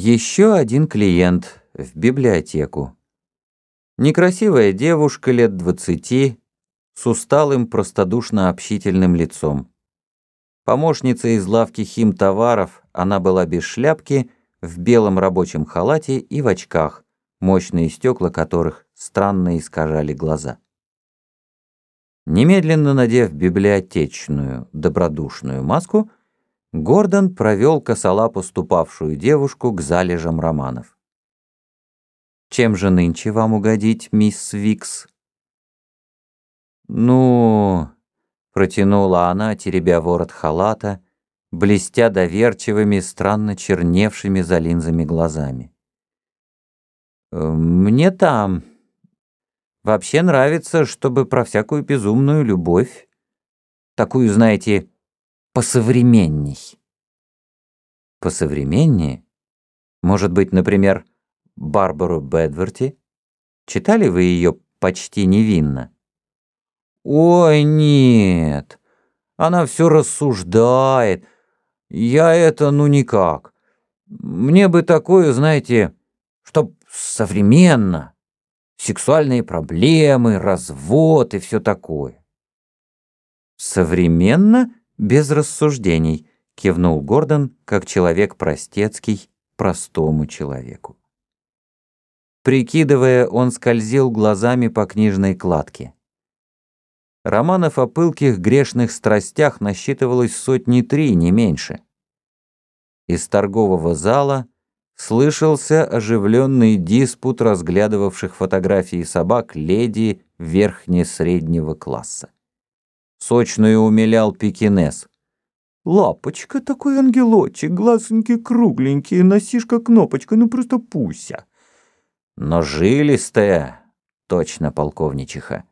Еще один клиент в библиотеку. Некрасивая девушка лет двадцати, с усталым простодушно-общительным лицом. Помощница из лавки химтоваров, она была без шляпки, в белом рабочем халате и в очках, мощные стекла которых странно искажали глаза. Немедленно надев библиотечную добродушную маску, Гордон провел косолапо ступавшую девушку к залежам романов. «Чем же нынче вам угодить, мисс Викс?» «Ну...» — протянула она, теребя ворот халата, блестя доверчивыми, странно черневшими за линзами глазами. «Мне там. Вообще нравится, чтобы про всякую безумную любовь. Такую, знаете, посовременней. Посовременнее? Может быть, например, Барбару Бэдверти? Читали вы ее почти невинно? Ой, нет. Она все рассуждает. Я это ну никак. Мне бы такое, знаете, чтоб современно. Сексуальные проблемы, развод и все такое. Современно? «Без рассуждений», — кивнул Гордон, как человек простецкий, простому человеку. Прикидывая, он скользил глазами по книжной кладке. Романов о пылких грешных страстях насчитывалось сотни три, не меньше. Из торгового зала слышался оживленный диспут разглядывавших фотографии собак леди верхне-среднего класса. Сочную умилял пекинес. «Лапочка, такой ангелочек, глазоньки кругленькие, носишка кнопочка, ну просто пуся». Но жилистая, точно полковничиха,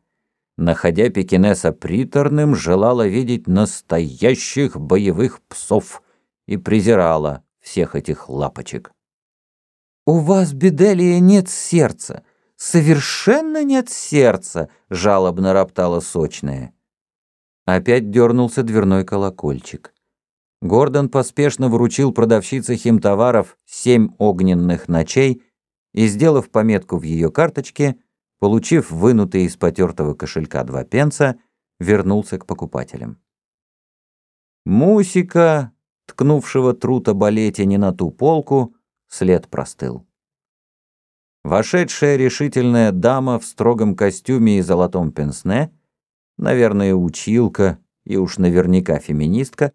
находя пекинеса приторным, желала видеть настоящих боевых псов и презирала всех этих лапочек. «У вас, Беделия, нет сердца, совершенно нет сердца», — жалобно роптала сочная. Опять дернулся дверной колокольчик. Гордон поспешно вручил продавщице химтоваров семь огненных ночей и, сделав пометку в ее карточке, получив вынутые из потертого кошелька два пенса, вернулся к покупателям. Мусика, ткнувшего трута балете не на ту полку, след простыл. Вошедшая решительная дама в строгом костюме и золотом пенсне — наверное, училка и уж наверняка феминистка,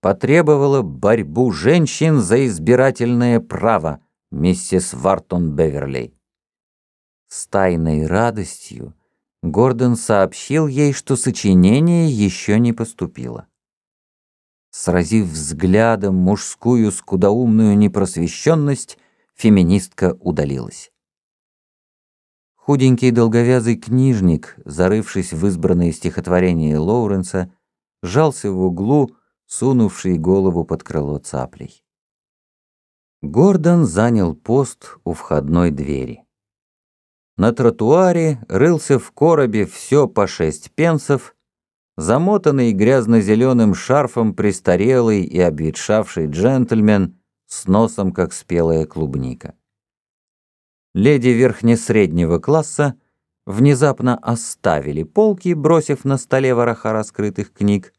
потребовала борьбу женщин за избирательное право миссис Вартон Беверли. С тайной радостью Гордон сообщил ей, что сочинение еще не поступило. Сразив взглядом мужскую скудоумную непросвещенность, феминистка удалилась. Худенький долговязый книжник, зарывшись в избранные стихотворения Лоуренса, жался в углу, сунувший голову под крыло цаплей. Гордон занял пост у входной двери. На тротуаре рылся в коробе все по шесть пенсов, замотанный грязно-зеленым шарфом престарелый и обветшавший джентльмен с носом, как спелая клубника. Леди верхне-среднего класса внезапно оставили полки, бросив на столе вороха раскрытых книг.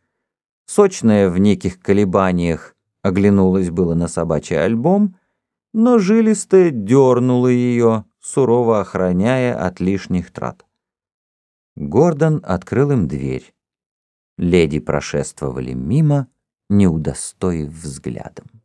Сочная в неких колебаниях оглянулась было на собачий альбом, но жилистая дернула ее, сурово охраняя от лишних трат. Гордон открыл им дверь. Леди прошествовали мимо, не удостоив взглядом.